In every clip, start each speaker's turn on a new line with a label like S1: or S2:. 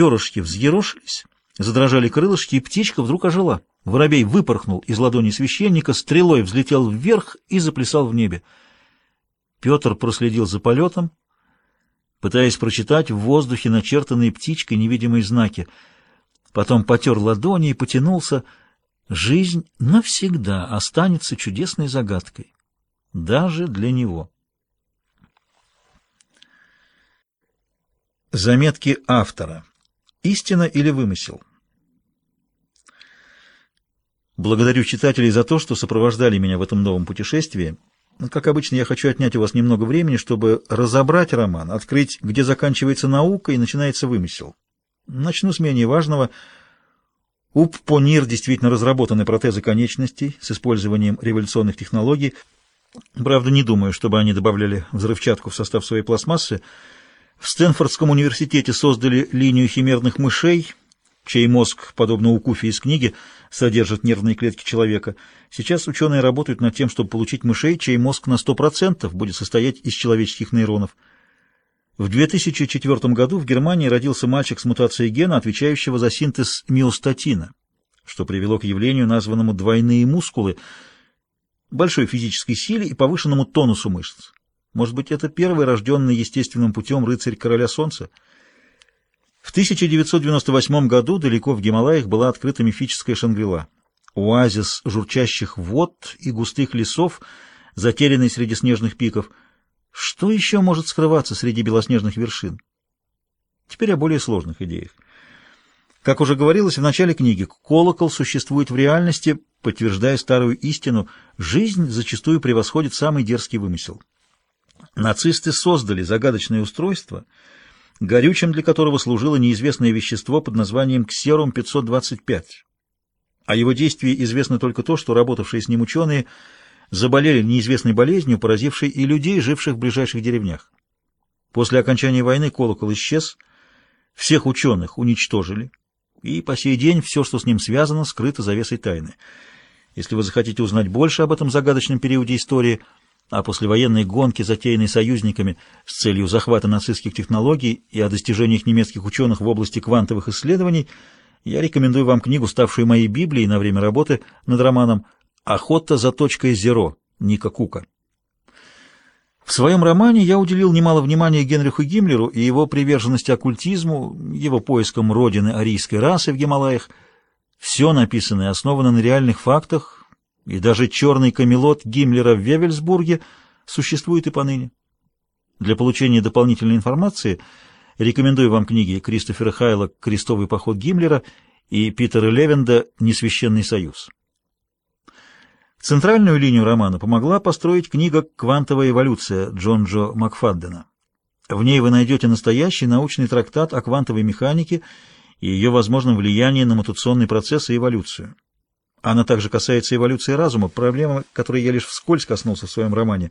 S1: перышки взъерошились, задрожали крылышки, и птичка вдруг ожила. Воробей выпорхнул из ладони священника, стрелой взлетел вверх и заплясал в небе. Петр проследил за полетом, пытаясь прочитать в воздухе начертанные птичкой невидимые знаки. Потом потер ладони и потянулся. Жизнь навсегда останется чудесной загадкой. Даже для него. Заметки автора. Истина или вымысел? Благодарю читателей за то, что сопровождали меня в этом новом путешествии. Как обычно, я хочу отнять у вас немного времени, чтобы разобрать роман, открыть, где заканчивается наука и начинается вымысел. Начну с менее важного. У Понир действительно разработаны протезы конечностей с использованием революционных технологий. Правда, не думаю, чтобы они добавляли взрывчатку в состав своей пластмассы. В Стэнфордском университете создали линию химерных мышей, чей мозг, подобно укуфе из книги, содержит нервные клетки человека. Сейчас ученые работают над тем, чтобы получить мышей, чей мозг на 100% будет состоять из человеческих нейронов. В 2004 году в Германии родился мальчик с мутацией гена, отвечающего за синтез миостатина, что привело к явлению, названному «двойные мускулы», большой физической силе и повышенному тонусу мышц. Может быть, это первый рожденный естественным путем рыцарь короля солнца? В 1998 году далеко в Гималаях была открыта мифическая Шангрила. Оазис журчащих вод и густых лесов, затерянный среди снежных пиков. Что еще может скрываться среди белоснежных вершин? Теперь о более сложных идеях. Как уже говорилось в начале книги, колокол существует в реальности, подтверждая старую истину, жизнь зачастую превосходит самый дерзкий вымысел. Нацисты создали загадочное устройство, горючим для которого служило неизвестное вещество под названием ксерум-525. О его действии известно только то, что работавшие с ним ученые заболели неизвестной болезнью, поразившей и людей, живших в ближайших деревнях. После окончания войны колокол исчез, всех ученых уничтожили, и по сей день все, что с ним связано, скрыто завесой тайны. Если вы захотите узнать больше об этом загадочном периоде истории – о послевоенной гонке, затеянной союзниками с целью захвата нацистских технологий и о достижениях немецких ученых в области квантовых исследований, я рекомендую вам книгу, ставшую моей Библией на время работы над романом «Охота за точкой зеро» Ника Кука. В своем романе я уделил немало внимания Генриху Гиммлеру и его приверженности оккультизму, его поискам родины арийской расы в Гималаях. Все написанное основано на реальных фактах, и даже черный камелот Гиммлера в Вевельсбурге существует и поныне. Для получения дополнительной информации рекомендую вам книги Кристофера Хайла «Крестовый поход Гиммлера» и Питера Левенда «Несвященный союз». Центральную линию романа помогла построить книга «Квантовая эволюция» Джон Джо Макфаддена. В ней вы найдете настоящий научный трактат о квантовой механике и ее возможном влиянии на мутационный процесс и эволюцию. Она также касается эволюции разума, проблема, которой я лишь вскользь коснулся в своем романе.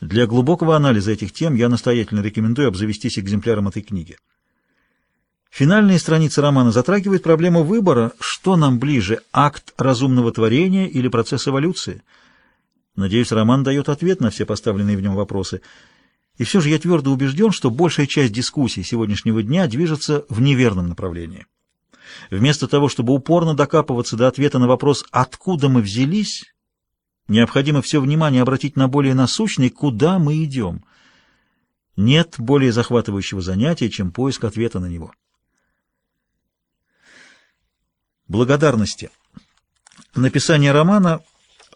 S1: Для глубокого анализа этих тем я настоятельно рекомендую обзавестись экземпляром этой книги. Финальные страницы романа затрагивают проблему выбора, что нам ближе, акт разумного творения или процесс эволюции. Надеюсь, роман дает ответ на все поставленные в нем вопросы. И все же я твердо убежден, что большая часть дискуссий сегодняшнего дня движется в неверном направлении. Вместо того, чтобы упорно докапываться до ответа на вопрос «откуда мы взялись?», необходимо все внимание обратить на более насущный «куда мы идем?». Нет более захватывающего занятия, чем поиск ответа на него. Благодарности. Написание романа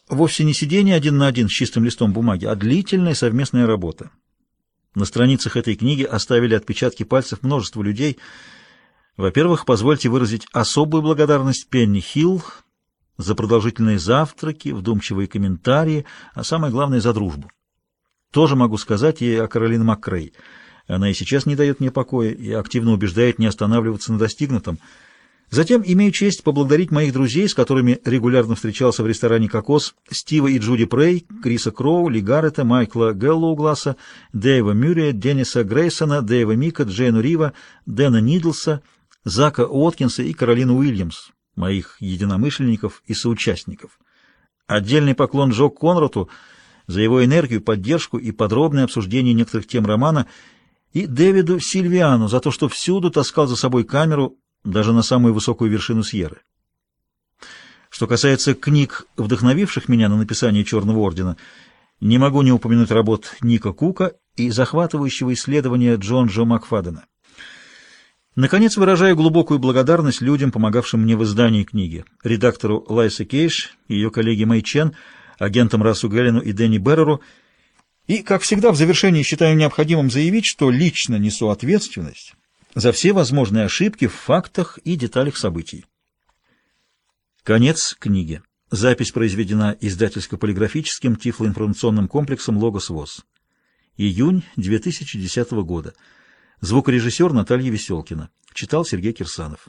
S1: вовсе не сидение один на один с чистым листом бумаги, а длительная совместная работа. На страницах этой книги оставили отпечатки пальцев множества людей – во-первых, позвольте выразить особую благодарность Пенни Хилл за продолжительные завтраки, вдумчивые комментарии, а самое главное — за дружбу. Тоже могу сказать ей о Каролине Маккрей. Она и сейчас не дает мне покоя и активно убеждает не останавливаться на достигнутом. Затем имею честь поблагодарить моих друзей, с которыми регулярно встречался в ресторане «Кокос», Стива и Джуди Прей, Криса Кроу, Ли Гаррета, Майкла Гэллоугласа, Дэйва Мюррея, Денниса Грейсона, Дэйва Мика, Джейну Рива, Дэна Нидлса — Зака Уоткинса и Каролину Уильямс, моих единомышленников и соучастников. Отдельный поклон Джо Конрату за его энергию, поддержку и подробное обсуждение некоторых тем романа. и Дэвиду Сильвиану за то, что всюду таскал за собой камеру, даже на самую высокую вершину Сьерры. Что касается книг, вдохновивших меня на написание «Черного ордена», не могу не упомянуть работ Ника Кука и захватывающего исследования Джон Джо Макфадена. Наконец, выражаю глубокую благодарность людям, помогавшим мне в издании книги, редактору Лайсе Кейш, ее коллеге Мэй Чен, агентам Расу Геллену и Дэнни Берреру, и, как всегда, в завершении считаю необходимым заявить, что лично несу ответственность за все возможные ошибки в фактах и деталях событий. Конец книги. Запись произведена издательско-полиграфическим тифлоинформационным комплексом «Логос ВОЗ». Июнь 2010 года. Звукорежиссер Наталья Веселкина. Читал Сергей Кирсанов.